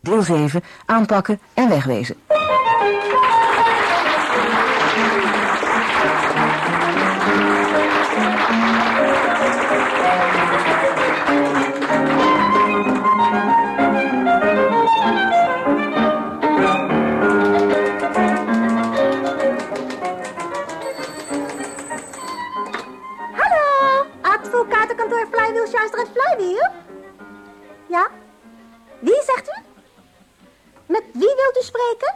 Deel 7. Aanpakken en wegwezen. Spreken?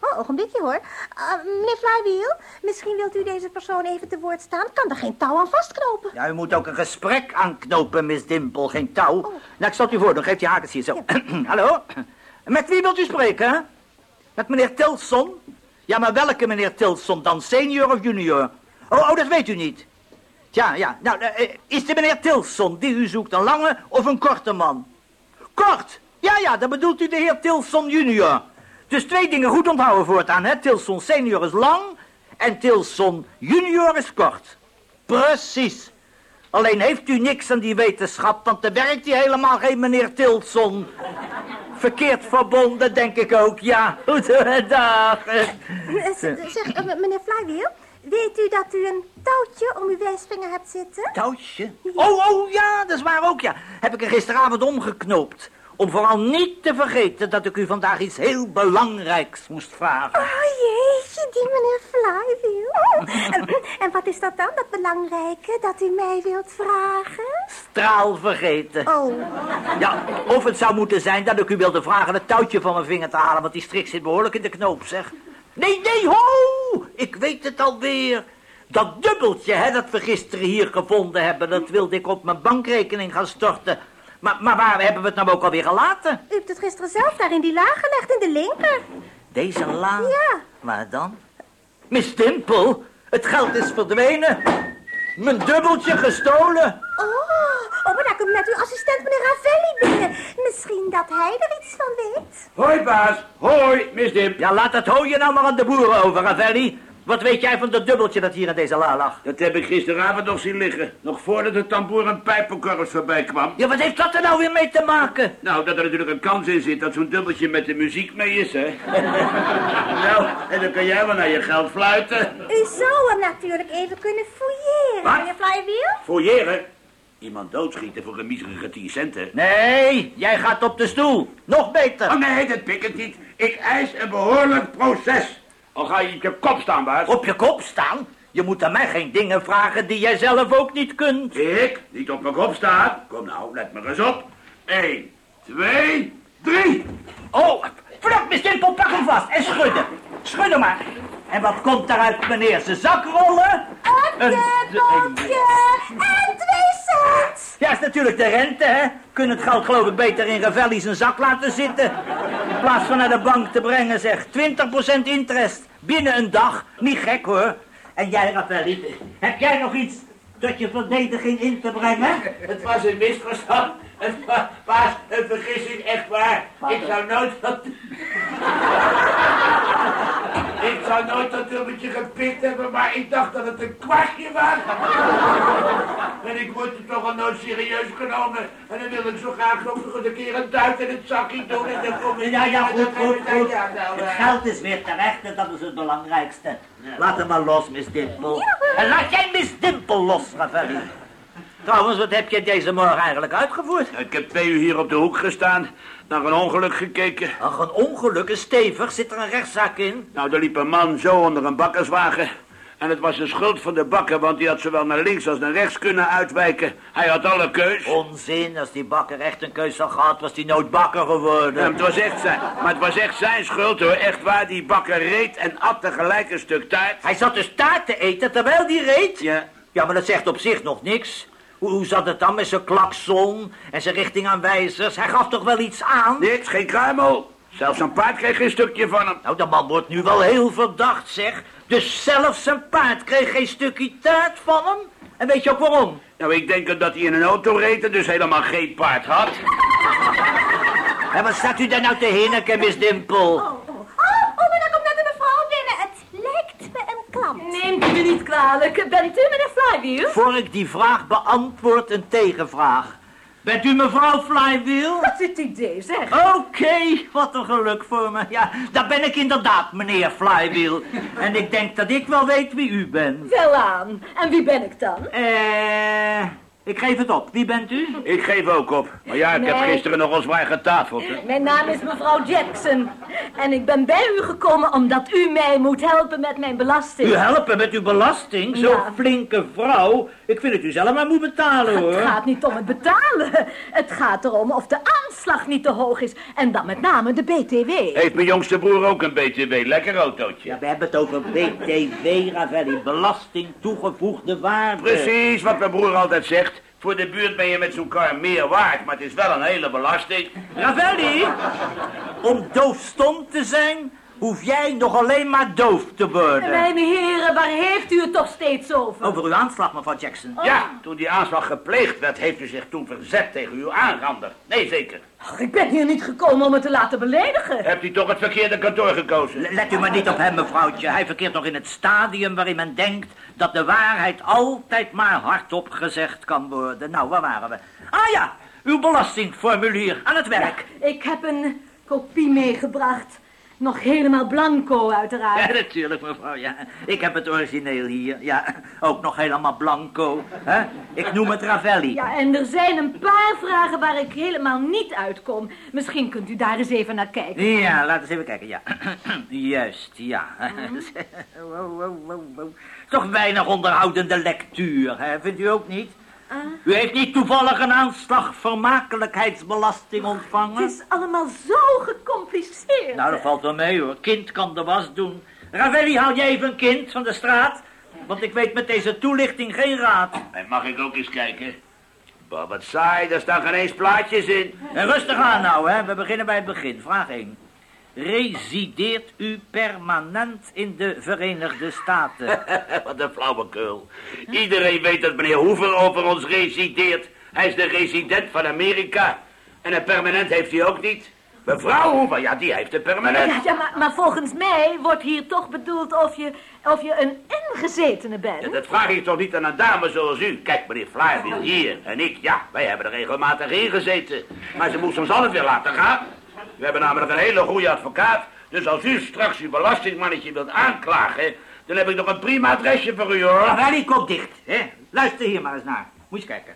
Oh, ogenblikje hoor. Ah, meneer Flywheel, misschien wilt u deze persoon even te woord staan. Kan er geen touw aan vastknopen? Ja, u moet ook een gesprek aanknopen, Miss Dimpel, geen touw. Nou, ik stel u voor, dan geeft u hakens hier zo. Hallo? Met wie wilt u spreken? Met meneer Tilson? Ja, maar welke meneer Tilson dan? Senior of junior? Oh, oh dat weet u niet. Tja, ja. Nou, eh, is de meneer Tilson die u zoekt een lange of een korte man? Kort! Ja, ja, dan bedoelt u de heer Tilson junior. Dus twee dingen goed onthouden voortaan, hè. Tilson senior is lang en Tilson junior is kort. Precies. Alleen heeft u niks aan die wetenschap, want dan werkt hij helemaal geen meneer Tilson. Verkeerd verbonden, denk ik ook, ja. Goedendag. Eh, z- Zeg, eh, meneer Flywheel, weet u dat u een touwtje om uw wijsvinger hebt zitten? Touwtje? Oh, oh, ja, dat is waar ook, ja. Heb ik er gisteravond omgeknoopt. Om vooral niet te vergeten dat ik u vandaag iets heel belangrijks moest vragen. Oh jeetje, die meneer Flywheel. en, en wat is dat dan, dat belangrijke, dat u mij wilt vragen? Straal vergeten. Oh, Ja, of het zou moeten zijn dat ik u wilde vragen het touwtje van mijn vinger te halen, want die strik zit behoorlijk in de knoop, zeg. Nee, nee, ho! Ik weet het alweer. Dat dubbeltje, hè, dat we gisteren hier gevonden hebben, dat wilde ik op mijn bankrekening gaan storten. Maar, maar waar hebben we het nou ook alweer gelaten? u hebt het gisteren zelf daar in die laag gelegd, in de linker. Deze laan? Ja. Waar dan? Miss Dimpel, het geld is verdwenen. Mijn dubbeltje gestolen. Oh, oh, maar daar komt net uw assistent meneer Ravelli binnen. Misschien dat hij er iets van weet. Hoi, baas. Hoi, Miss Dip. Ja, laat dat hooien nou maar aan de boeren over, Ravelli. Wat weet jij van dat dubbeltje dat hier in deze la lag? Dat heb ik gisteravond nog zien liggen. Nog voordat de tamboer en pijpenkorrels voorbij kwam. Ja, wat heeft dat er nou weer mee te maken? Nou, dat er natuurlijk een kans in zit dat zo'n dubbeltje met de muziek mee is, hè? nou, en dan kan jij wel naar je geld fluiten. U zou hem natuurlijk even kunnen fouilleren, Wat? meneer Flywheel. Fouilleren? Iemand doodschieten voor een miserige 10 centen. Nee, jij gaat op de stoel. Nog beter. Oh nee, dat pik ik niet. Ik eis een behoorlijk proces. Al ga je op je kop staan, baas. Op je kop staan? Je moet aan mij geen dingen vragen die jij zelf ook niet kunt. Ik? Niet op mijn kop staan? Kom nou, let maar eens op. 1, 2, 3. Oh, vlug, Miss Dimpel, pak hem vast en schudden. Schudden maar. En wat komt er uit meneer zijn zak rollen? Een dubbeltje en twee cent. Ja, is natuurlijk de rente, hè? Kunnen het geld geloof ik beter in Ravelli zijn zak laten zitten. In plaats van naar de bank te brengen, zeg. 20% interest. Binnen een dag. Niet gek, hoor. En jij, Ravelli, heb jij nog iets tot je verdediging in te brengen? Het was een misverstand. Het wa- was een vergissing, echt waar. Ik zou nooit dat... zou nooit dat dubbeltje gepikt hebben, maar ik dacht dat het een kwartje was. en ik word er toch al nooit serieus genomen. En dan wil ik zo graag nog een keer een duit in het zakje doen. En dan kom ik... Ja, ja, goed, goed, goed. Ja, Het eh, geld is weer terecht en dat is het belangrijkste. Laat hem maar los, Miss Dimpel. En laat jij Miss Dimpel los, Ravelli. Trouwens, wat heb je deze morgen eigenlijk uitgevoerd? Ik heb twee uur hier op de hoek gestaan, naar een ongeluk gekeken. Ach, een ongeluk, een stevig. Zit er een rechtszaak in? Nou, er liep een man zo onder een bakkerswagen. En het was de schuld van de bakker, want die had zowel naar links als naar rechts kunnen uitwijken. Hij had alle keus. Onzin, als die bakker echt een keus had gehad, was die nooit bakker geworden. Ja, het was echt zijn, maar het was echt zijn schuld hoor. Echt waar, die bakker reed en at tegelijk een stuk taart. Hij zat dus taart te eten terwijl die reed? Ja, Ja, maar dat zegt op zich nog niks. Hoe, hoe zat het dan met zijn klakson en zijn richtingaanwijzers? Hij gaf toch wel iets aan? niks, geen kruimel. Zelfs een paard kreeg geen stukje van hem. Nou, de man wordt nu wel heel verdacht, zeg. Dus zelfs zijn paard kreeg geen stukje taart van hem? En weet je ook waarom? Nou, ik denk dat hij in een auto reed en dus helemaal geen paard had. En wat staat u daar nou te hinniken, Miss Dimpel? Neemt u me niet kwalijk. Bent u meneer Flywheel? Voor ik die vraag beantwoord, een tegenvraag. Bent u mevrouw Flywheel? Dat is het idee, zeg. Oké, wat een geluk voor me. Ja, dat ben ik inderdaad, meneer Flywheel. En ik denk dat ik wel weet wie u bent. Wel aan. En wie ben ik dan? Eh, ik geef het op. Wie bent u? Ik geef ook op. Maar ja, ik heb gisteren nog zwaar getafeld. hè. Mijn naam is mevrouw Jackson. En ik ben bij u gekomen omdat u mij moet helpen met mijn belasting. U helpen met uw belasting? Zo'n Ja. flinke vrouw. Ik vind dat u zelf maar moet betalen, hoor. Het gaat niet om het betalen. Het gaat erom of de aanslag niet te hoog is. En dan met name de BTW. Heeft mijn jongste broer ook een BTW. Lekker autootje. Ja, we hebben het over BTW, Ravelli. Belasting toegevoegde waarde. Precies wat mijn broer altijd zegt. Voor de buurt ben je met zo'n kar meer waard, maar het is wel een hele belasting. Ravelli, om doofstom te zijn, hoef jij nog alleen maar doof te worden. Mijn heren, waar heeft u het toch steeds over? Over uw aanslag, mevrouw Jackson. Ja, toen die aanslag gepleegd werd, heeft u zich toen verzet tegen uw aanrander. Nee, zeker. Ach, ik ben hier niet gekomen om het te laten beledigen. Hebt u toch het verkeerde kantoor gekozen? L- Let u maar niet op hem, mevrouwtje. Hij verkeert nog in het stadium waarin men denkt dat de waarheid altijd maar hardop gezegd kan worden. Nou, waar waren we? Ah ja, uw belastingformulier aan het werk. Ik heb een kopie meegebracht. Nog helemaal blanco, uiteraard. Ja, natuurlijk, mevrouw, ja. Ik heb het origineel hier. Ja, ook nog helemaal blanco. Hè? Ik noem het Ravelli. Ja, en er zijn een paar vragen waar ik helemaal niet uitkom. Misschien kunt u daar eens even naar kijken. Ja, laten we eens even kijken, ja. Juist, ja. wow, wow, wow, wow. Toch weinig onderhoudende lectuur, hè? vindt u ook niet? U heeft niet toevallig een aanslag vermakelijkheidsbelasting ontvangen? Het is allemaal zo gecompliceerd. Nou, dat valt wel mee hoor. Kind kan de was doen. Ravelli, haal jij even een kind van de straat? Want ik weet met deze toelichting geen raad. En mag ik ook eens kijken? Bah, wat saai, daar staan geen eens plaatjes in. En rustig aan nou, hè. We beginnen bij het begin. Vraag 1. Resideert u permanent in de Verenigde Staten? Wat een flauwekul. Iedereen weet dat meneer Hoever over ons resideert. Hij is de resident van Amerika. En een permanent heeft hij ook niet. Mevrouw Hoever, ja, die heeft een permanent. Ja, ja maar, maar volgens mij wordt hier toch bedoeld of je, of je een ingezetene bent. Ja, dat vraag ik toch niet aan een dame zoals u. Kijk, meneer Flywheel hier en ik, ja, wij hebben er regelmatig in gezeten. Maar ze moest ons alles weer laten gaan. We hebben namelijk een hele goede advocaat. Dus als u straks uw belastingmannetje wilt aanklagen... dan heb ik nog een prima adresje voor u, hoor. Ravelli, kop dicht. Hè? Luister hier maar eens naar. Moet je kijken.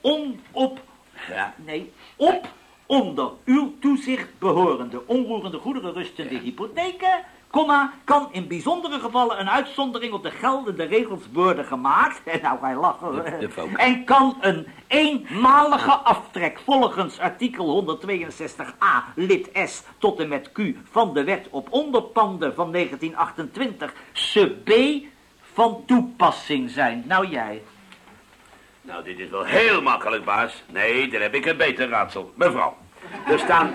On, op, ja, nee, op, onder uw toezicht behorende onroerende goederen rustende hypotheken, comma, kan in bijzondere gevallen een uitzondering op de geldende regels worden gemaakt. En nou ga je lachen. hoor. de. En kan een eenmalige aftrek volgens artikel 162a lid S tot en met Q van de wet op onderpanden van 1928 sub B van toepassing zijn. Nou jij. Nou, dit is wel heel makkelijk, baas. Nee, dan heb ik een beter raadsel. Mevrouw, er staan...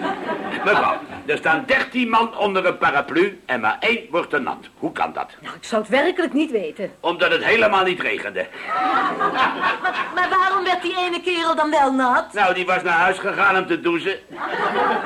Mevrouw, er staan dertien man onder een paraplu en maar één wordt er nat. Hoe kan dat? Nou, ik zou het werkelijk niet weten. Omdat het helemaal niet regende. Maar, maar waarom werd die ene kerel dan wel nat? Nou, die was naar huis gegaan om te douchen.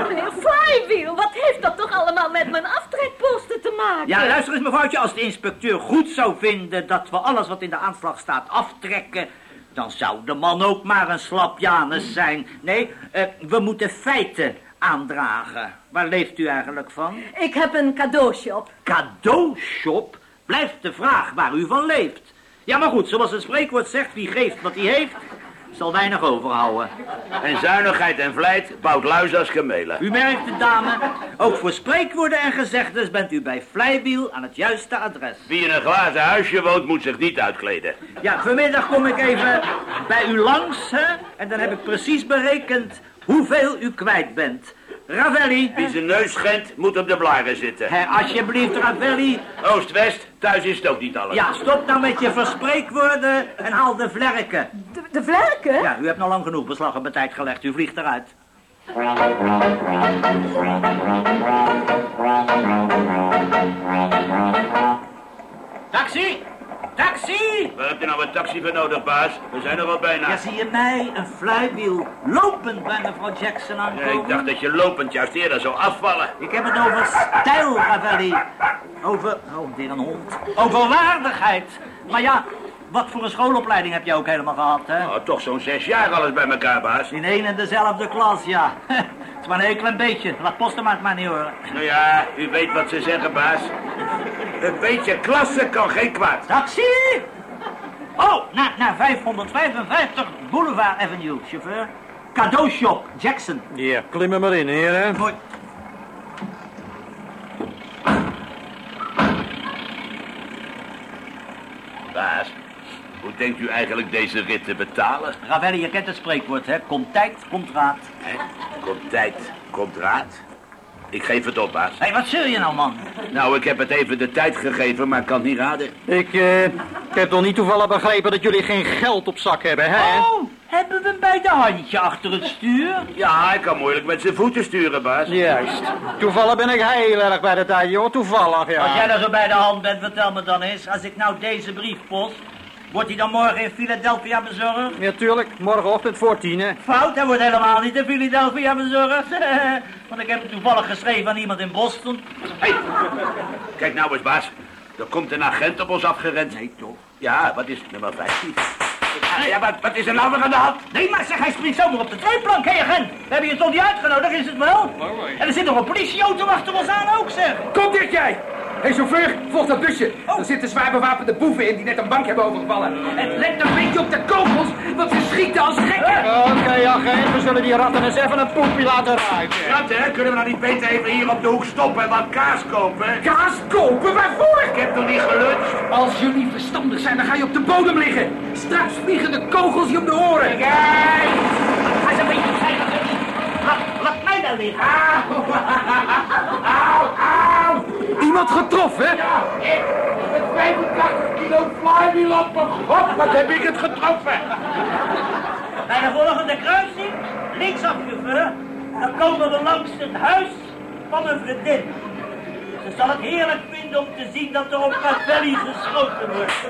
Meneer Flywheel, wat heeft dat toch allemaal met mijn aftrekposten te maken? Ja, luister eens mevrouwtje, als de inspecteur goed zou vinden dat we alles wat in de aanslag staat aftrekken, dan zou de man ook maar een slap Janus zijn. Nee, eh, we moeten feiten aandragen. Waar leeft u eigenlijk van? Ik heb een cadeaushop. Cadeaushop? Blijft de vraag waar u van leeft. Ja, maar goed, zoals het spreekwoord zegt, wie geeft wat hij heeft, zal weinig overhouden. En zuinigheid en vlijt bouwt luis als kamelen. U merkt het, dame, ook voor spreekwoorden en gezegdes bent u bij Flywheel aan het juiste adres. Wie in een glazen huisje woont, moet zich niet uitkleden. Ja, vanmiddag kom ik even bij u langs, hè? En dan heb ik precies berekend hoeveel u kwijt bent. Ravelli, Wie zijn neus schendt, moet op de blaren zitten. hè, alsjeblieft, Ravelli. Oost-West, thuis is het ook niet alles. Ja, stop nou met je verspreekwoorden en haal de vlerken. De, de vlerken? Ja, u hebt nog lang genoeg beslag op mijn tijd gelegd. U vliegt eruit. Taxi! Taxi! Waar heb je nou een taxi voor nodig, baas? We zijn er al bijna. Ja, zie je mij, een flywiel, lopend bij mevrouw Jackson Ja, aankomen? ik dacht dat je lopend juist eerder zou afvallen. Ik heb het over stijl, Ravelli. Over, oh, weer een hond. Over waardigheid. Maar ja, wat voor een schoolopleiding heb je ook helemaal gehad, hè? Oh, toch zo'n zes jaar alles bij elkaar, baas. In één en dezelfde klas, ja. Het is maar een heel klein beetje. Laat Postema maar niet horen. Nou ja, u weet wat ze zeggen, baas. Een beetje klasse kan geen kwaad. Taxi! Oh, naar, naar 555 Boulevard Avenue, chauffeur. Cadeaushop, Jackson. Ja, klim er maar in, heren. Mooi. Baas, hoe denkt u eigenlijk deze rit te betalen? Ravelli, je kent het spreekwoord, hè? Komt tijd, komt raad. Hè? Komt tijd, komt raad. Ik geef het op, baas. Hé, hey, wat zul je nou, man? Nou, ik heb het even de tijd gegeven, maar ik kan het niet raden. Ik, eh, ik heb toch niet toevallig begrepen dat jullie geen geld op zak hebben, hè? Oh, hebben we hem bij de handje achter het stuur? Ja, hij kan moeilijk met zijn voeten sturen, baas. Juist. Toevallig ben ik heel erg bij de tijd, joh. Toevallig, ja. Als jij nou zo bij de hand bent, vertel me dan eens. Als ik nou deze brief post, wordt hij dan morgen in Philadelphia bezorgd? Ja, tuurlijk. Morgenochtend voor tien, hè. Fout, hij wordt helemaal niet in Philadelphia bezorgd. Want ik heb hem toevallig geschreven aan iemand in Boston. Hey, kijk nou eens, baas. Er komt een agent op ons afgerend. Nee, toch? Ja, wat is het, nummer 15? Ja, wat, wat is er nou weer aan de hand? Nee, maar zeg, hij springt zomaar op de treeplank, hé agent. We hebben je toch niet uitgenodigd, is het wel? En er zit nog een politieauto achter ons aan ook, zeg. Kom dit jij! Hé hey, chauffeur, volg dat busje. Er zitten zwaar bewapende boeven in die net een bank hebben overgevallen. En let een beetje op de kogels, want ze schieten als gekken. Oké, agent. We zullen die ratten eens even een poepje laten ruiken. Hè? Kunnen we nou niet beter even hier op de hoek stoppen en wat kaas kopen? Kaas kopen? Waarvoor? Ik heb nog niet geluncht. Als jullie verstandig zijn, dan ga je op de bodem liggen. Straks vliegen de kogels je om de oren. Kijk! Hij is een beetje. Laat, laat mij dan liggen. Auw! Iemand getroffen? Ja, ik. Met 85 kilo flywheel op mijn god, wat heb ik het getroffen? Bij de volgende kruising, linksaf chauffeur, dan komen we langs het huis van een vriendin. Ze zal het heerlijk vinden om te zien dat er op Cavelli geschoten wordt.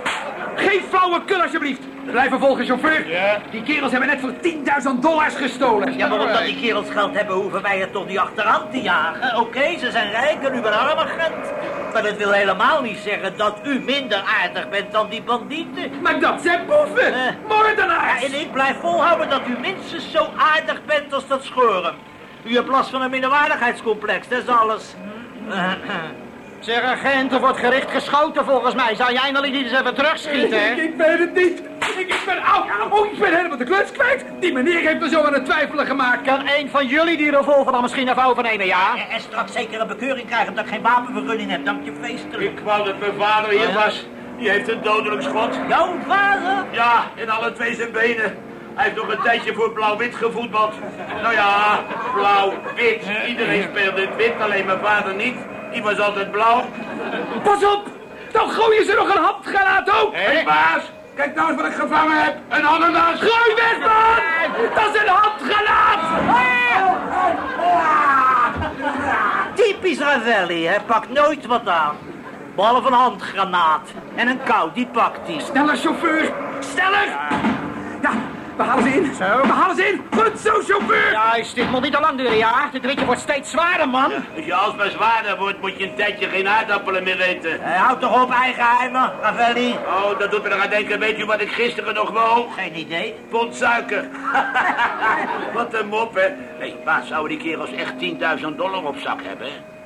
Geen flauwekul alsjeblieft. Blijven volgen, chauffeur. Ja. Die kerels hebben net voor 10.000 dollars gestolen. Ja, maar omdat die kerels geld hebben, hoeven wij er toch niet achteraan te jagen. Oké, ze zijn rijk en u bent arm agent. Maar dat wil helemaal niet zeggen dat u minder aardig bent dan die bandieten. Maar dat zijn boeven. Eh. Moordenaars. Ja, en ik blijf volhouden dat u minstens zo aardig bent als dat schoren. U hebt last van een minderwaardigheidscomplex, dat is alles. Zeg, agent, er wordt gericht geschoten volgens mij. Zou jij nou niet eens even terugschieten, hè? Ik, ik weet het niet. Ik, ik ben oud. Oh, ik ben helemaal de kluts kwijt. Die meneer heeft me zo aan het twijfelen gemaakt. Kan een van jullie die revolver dan misschien even overnemen, ja? En, en straks zeker een bekeuring krijgen omdat ik geen wapenvergunning heb. Dank je feestelijk. Ik wou dat mijn vader hier was. Die heeft een dodelijk schot. Jouw vader? Ja, in alle twee zijn benen. Hij heeft nog een tijdje voor blauw-wit gevoetbald. Nou ja, blauw-wit. Iedereen speelde in wit, alleen mijn vader niet. Die was altijd blauw. Pas op. Dan gooien ze nog een handgranaat ook. Hé, hey, baas. Kijk nou eens wat ik gevangen heb. Een ananas. Gooi weg, man. Dat is een handgranaat. Typisch Ravelli, hè. Pakt nooit wat aan. Behalve een handgranaat. En een kou, die pakt hij. Sneller, chauffeur. Sneller. Ja, we halen ze in. Zo. We halen ze in. Goed zo, chauffeur. Ja, is dit nog niet te lang duren, ja? Dit ritje wordt steeds zwaarder, man. Als je alsmaar zwaarder wordt, moet je een tijdje geen aardappelen meer eten. Hij houdt toch op, eigen heimen, Ravelli? Oh, dat doet me eraan denken. Weet u wat ik gisteren nog woog? Geen idee. Pond suiker. wat een mop, hè. Hé, hey, baas, zouden die kerels echt 10.000 dollar op zak hebben, hè?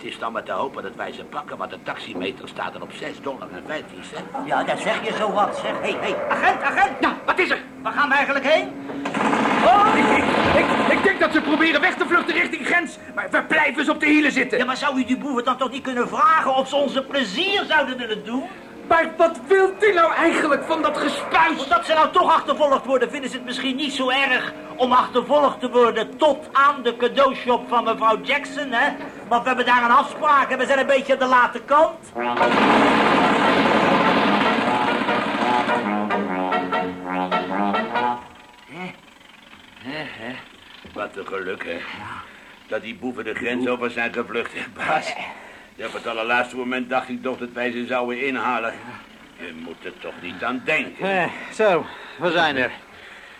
Het is dan maar te hopen dat wij ze pakken, want de taximeter staat er op 6 dollar en 15 cent. Ja, daar zeg je zo wat, zeg. Hé, hey, hé, hey, agent, agent. Ja, wat is er? Waar gaan we eigenlijk heen? Ik, ik, ik, ik denk dat ze proberen weg te vluchten richting grens. Maar we blijven ze op de hielen zitten. Ja, maar zou u die boeven dan toch niet kunnen vragen of ze onze plezier zouden willen doen? Maar wat wilt u nou eigenlijk van dat gespuis? Omdat ze nou toch achtervolgd worden, vinden ze het misschien niet zo erg om achtervolgd te worden tot aan de cadeaushop van mevrouw Jackson, hè? Want we hebben daar een afspraak en we zijn een beetje aan de late kant. Wat een geluk, hè. Dat die boeven de grens over zijn gevlucht, hè, baas. Ja, op het allerlaatste moment dacht ik toch dat wij ze zouden inhalen. Je moet er toch niet aan denken. Eh, zo, we zijn er.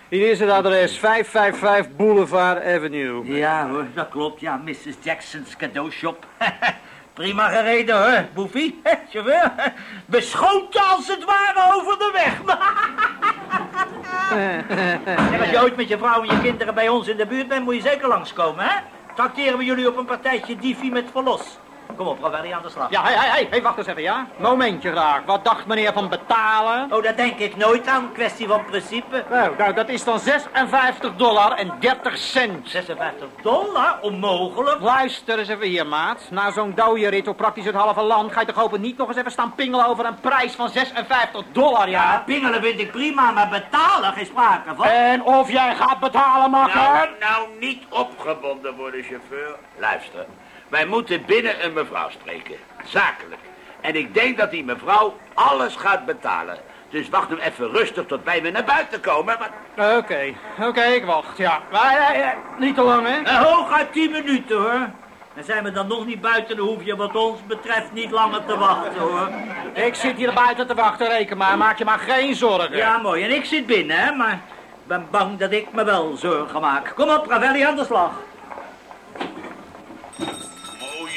Hier is het adres 555 Boulevard Avenue. Ja hoor, dat klopt. Ja, Mrs. Jackson's cadeaushop. Prima gereden hoor, boefie. Chauffeur. Beschoten als het ware over de weg. en als je ooit met je vrouw en je kinderen bij ons in de buurt bent, moet je zeker langskomen, hè? Tracteren we jullie op een partijtje diefie met verlos. Kom op, Ravelli, aan de slag. Ja, hé, hé, hé, wacht eens even, ja? Momentje raak. Wat dacht meneer van betalen? Oh, daar denk ik nooit aan. Kwestie van principe. Nou, nou, dat is dan 56 dollar en 30 cent. 56 dollar? Onmogelijk. Luister eens even hier, maat. Na zo'n dode rit op praktisch het halve land... ga je toch hopen niet nog eens even staan pingelen over een prijs van 56 dollar, ja? Ja, pingelen vind ik prima, maar betalen geen sprake van. En of jij gaat betalen, makker? Nou, nou niet opgebonden worden, chauffeur. Luister, wij moeten binnen een mevrouw spreken. Zakelijk. En ik denk dat die mevrouw alles gaat betalen. Dus wacht nu even rustig tot wij weer naar buiten komen. Oké, oké, ik wacht, ja. Maar, eh, eh, niet te lang, hè? Hooguit 10 minuten, hoor. En zijn we dan nog niet buiten, dan hoef je wat ons betreft niet langer te wachten, hoor. Ik zit hier buiten te wachten, reken maar. Maak je maar geen zorgen. Ja, mooi. En ik zit binnen, hè, maar ik ben bang dat ik me wel zorgen maak. Kom op, Ravelli, aan de slag.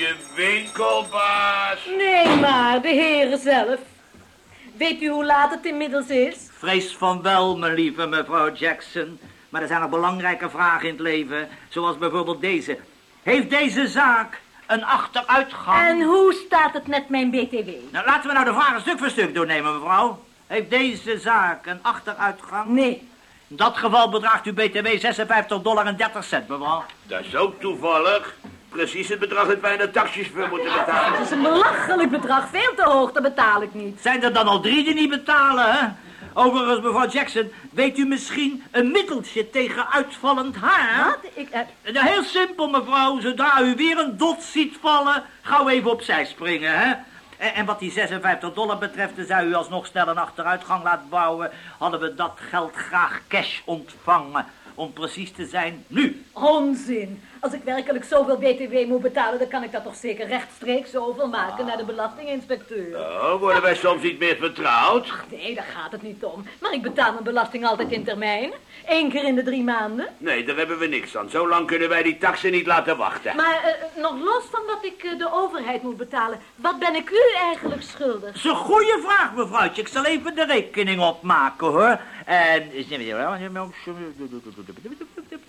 Mooie winkel, baas. Nee, maar de heren zelf. Weet u hoe laat het inmiddels is? Vrees van wel, mijn lieve mevrouw Jackson. Maar er zijn nog belangrijke vragen in het leven, zoals bijvoorbeeld deze. Heeft deze zaak een achteruitgang? En hoe staat het met mijn BTW? Nou, laten we nou de vragen stuk voor stuk doornemen, mevrouw. Heeft deze zaak een achteruitgang? Nee. In dat geval bedraagt uw BTW 56 dollar en 30 cent, mevrouw. Dat is ook toevallig. Precies het bedrag dat wij naar taxis voor moeten betalen. Het is een belachelijk bedrag. Veel te hoog, dat betaal ik niet. Zijn er dan al drie die niet betalen, hè? Overigens, mevrouw Jackson, weet u misschien een middeltje tegen uitvallend haar? Wat? Ik, Nou, heel simpel, mevrouw. Zodra u weer een dot ziet vallen, gauw even opzij springen, hè? En, en wat die 56 dollar betreft, dan zou u alsnog snel een achteruitgang laten bouwen. Hadden we dat geld graag cash ontvangen. Om precies te zijn, nu. onzin. Als ik werkelijk zoveel BTW moet betalen, dan kan ik dat toch zeker rechtstreeks zoveel maken naar de belastinginspecteur. Oh, worden wij soms niet meer vertrouwd? Nee, daar gaat het niet om. Maar ik betaal mijn belasting altijd in termijn. Eén keer in de drie maanden. Nee, daar hebben we niks aan. Zo lang kunnen wij die taxen niet laten wachten. Maar eh, nog los van wat ik eh, de overheid moet betalen, wat ben ik u eigenlijk schuldig? Dat is een goede vraag, mevrouwtje. Ik zal even de rekening opmaken, hoor. En...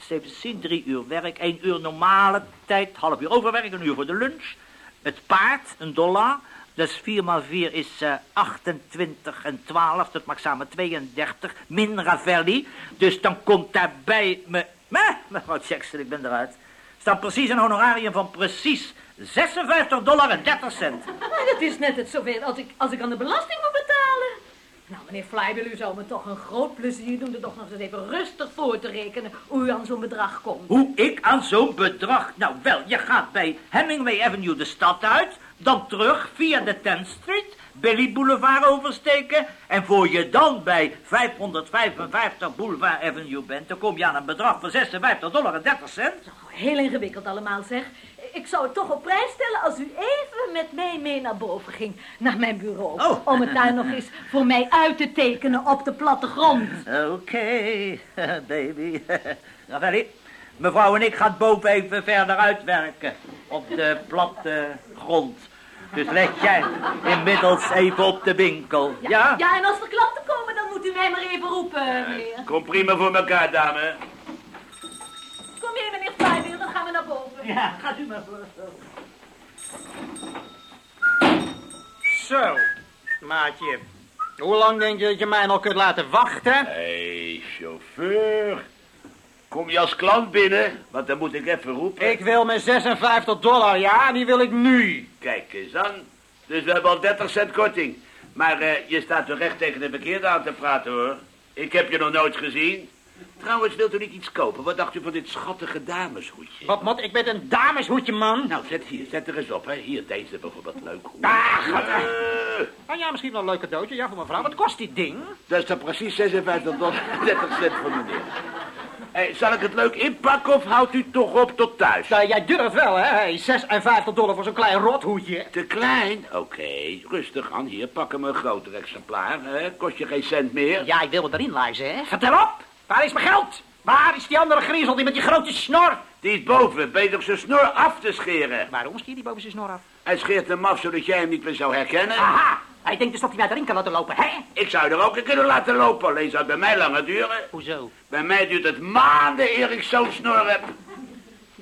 Even zien, drie uur werk, één uur normale tijd, half uur overwerk, een uur voor de lunch. Het paard, een dollar. Dus 4 maal 4 is eh 28 en 12, dat maakt samen 32, min Ravelli. Dus dan komt daarbij me... Meh, mevrouw Jackson, ik ben eruit. Staat precies een honorarium van precies 56 dollar en 30 cent. Dat is net het zoveel als ik, als ik aan de belasting moet. Nou, meneer Flybel, u zou me toch een groot plezier doen... er toch nog eens even rustig voor te rekenen hoe u aan zo'n bedrag komt. Hoe ik aan zo'n bedrag... Nou wel, je gaat bij Hemingway Avenue de stad uit... dan terug via de 10th Street... Billy Boulevard oversteken... en voor je dan bij 555 Boulevard Avenue bent... dan kom je aan een bedrag van 56 dollar en 30 cent. Heel ingewikkeld allemaal, zeg. Ik zou het toch op prijs stellen als u even met mij mee naar boven ging. Naar mijn bureau. Oh. Om het daar nog eens voor mij uit te tekenen op de plattegrond. Oké, baby. Ravelli, mevrouw en ik gaan boven even verder uitwerken. Op de platte grond. Dus leg jij inmiddels even op de winkel. Ja? Ja, en als er klanten komen, dan moet u mij maar even roepen, meneer. Kom prima voor elkaar, dame. Kom mee, meneer Flywheel, dan gaan we naar boven. Ja, gaat u maar voor. Zo, maatje. Hoe lang denk je dat je mij nog kunt laten wachten? Hé, hey, chauffeur. Kom je als klant binnen? Want dan moet ik even roepen. Ik wil mijn 56 dollar, ja, die wil ik nu. Kijk eens aan. Dus we hebben al 30 cent korting. Maar eh, je staat toch recht tegen de verkeerde aan te praten, hoor. Ik heb je nog nooit gezien. Trouwens, wilt u niet iets kopen? Wat dacht u van dit schattige dameshoedje? Wat moet ik met een dameshoedje, man? Nou, zet hier, zet er eens op, hè. Hier, deze bijvoorbeeld, leuk. Ah, gaat er. Eh, Nou ja, misschien wel een leuk cadeautje, ja, voor mevrouw. Wat kost dit ding? dat is dan precies 56 dollar, 30 cent voor meneer. Hey, zal ik het leuk inpakken of houdt u toch op tot thuis? Nou, jij durft wel, hè? Hey, 56 dollar voor zo'n klein rothoedje. Te klein? Oké, rustig aan. Hier, pak hem een groter exemplaar. Hè. Kost je geen cent meer. Ja, ik wil me erin lijzen, hè? Vertel op! Waar is mijn geld? Waar is die andere griezel die met die grote snor? Die is boven, bezig zijn snor af te scheren. Waarom stiert hij boven zijn snor af? Hij scheert hem af zodat jij hem niet meer zou herkennen. Aha! Hij denkt dus dat hij mij erin kan laten lopen, hè? Ik zou er ook een kunnen laten lopen, alleen zou het bij mij langer duren. Hoezo? Bij mij duurt het maanden eer ik zo'n snor heb.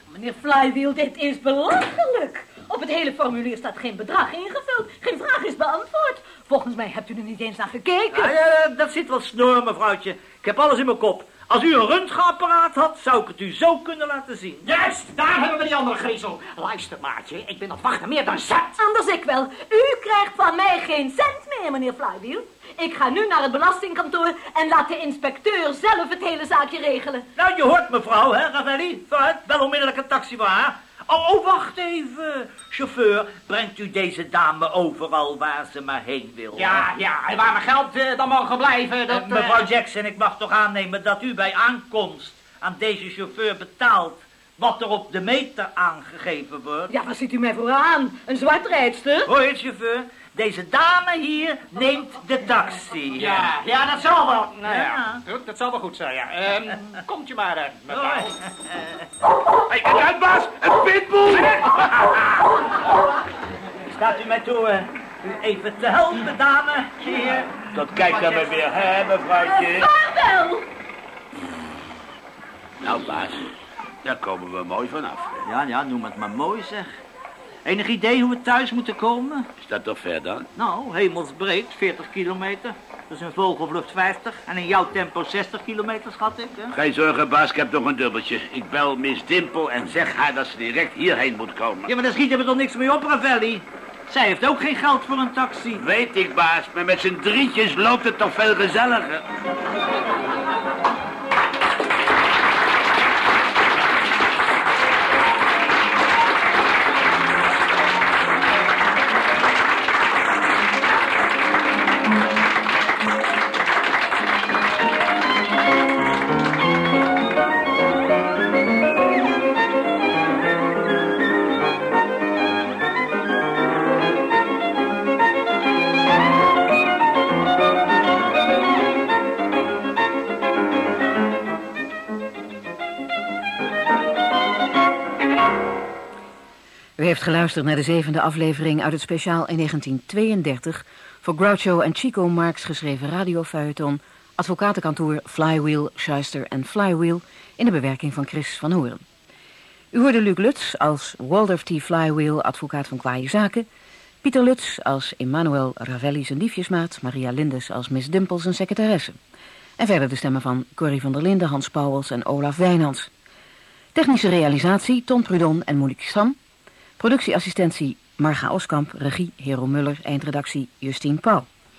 Meneer Flywheel, dit is belachelijk. Op het hele formulier staat geen bedrag ingevuld. Geen vraag is beantwoord. Volgens mij hebt u er niet eens naar gekeken. Ja, ja, dat zit wel snor, mevrouwtje. Ik heb alles in mijn kop. Als u een röntgenapparaat had, zou ik het u zo kunnen laten zien. Juist, daar hebben we die andere griezel. Luister, maatje, ik ben het wachten meer dan zat. Anders ik wel. U krijgt van mij geen cent meer, meneer Flywheel. Ik ga nu naar het belastingkantoor en laat de inspecteur zelf het hele zaakje regelen. Nou, je hoort mevrouw, hè, Ravelli? Vooruit, bel onmiddellijk een taxi voor haar. Oh, oh, wacht even. Chauffeur, brengt u deze dame overal waar ze maar heen wil. Ja, ja, en waar mijn geld eh, dan mogen blijven, dat... Eh, mevrouw eh, Jackson, ik mag toch aannemen dat u bij aankomst aan deze chauffeur betaalt wat er op de meter aangegeven wordt. Ja, waar ziet u mij voor aan? Een zwartrijdster? Hoor je, chauffeur? Deze dame hier neemt de taxi. Ja, ja, dat zal wel. Nou ja, Ja. goed, dat zal wel goed zijn, ja. Ehm, komt je maar, eh, mevrouw. Hé, kijk uit, baas! Een pitbull! Staat u mij toe eh, u even te helpen, dame? Hier. Dat kijkt naar me weer, hè, mevrouwtje? Vaarwel! Nou, baas, daar komen we mooi vanaf. Ja, ja, noem het maar mooi, zeg. Enig idee hoe we thuis moeten komen? Is dat toch ver dan? Nou, hemelsbreed, 40 kilometer. Dat is een vogelvlucht 50. En in jouw tempo 60 kilometer, schat ik, hè? Geen zorgen, baas, ik heb nog een dubbeltje. Ik bel Miss Dimpel en zeg haar dat ze direct hierheen moet komen. Ja, maar daar schieten we toch niks mee op, Ravelli? Zij heeft ook geen geld voor een taxi. Weet ik, baas, maar met z'n drietjes loopt het toch veel gezelliger. Heeft geluisterd naar de zevende aflevering uit het speciaal in 1932 voor Groucho en Chico Marx geschreven radiofeuilleton Advocatenkantoor Flywheel, Schuister en Flywheel in de bewerking van Chris van Hoorn. U hoorde Luc Lutz als Waldorf T. Flywheel, advocaat van kwaaie zaken, Pieter Lutz als Emmanuel Ravelli zijn liefjesmaat, Maria Lindes als Miss Dimpel zijn secretaresse. En verder de stemmen van Corrie van der Linden, Hans Pauwels en Olaf Wijnands. Technische realisatie Ton Prudon en Monique Stam. Productieassistentie Marga Oskamp, regie Hero Muller, eindredactie Justine Pauw.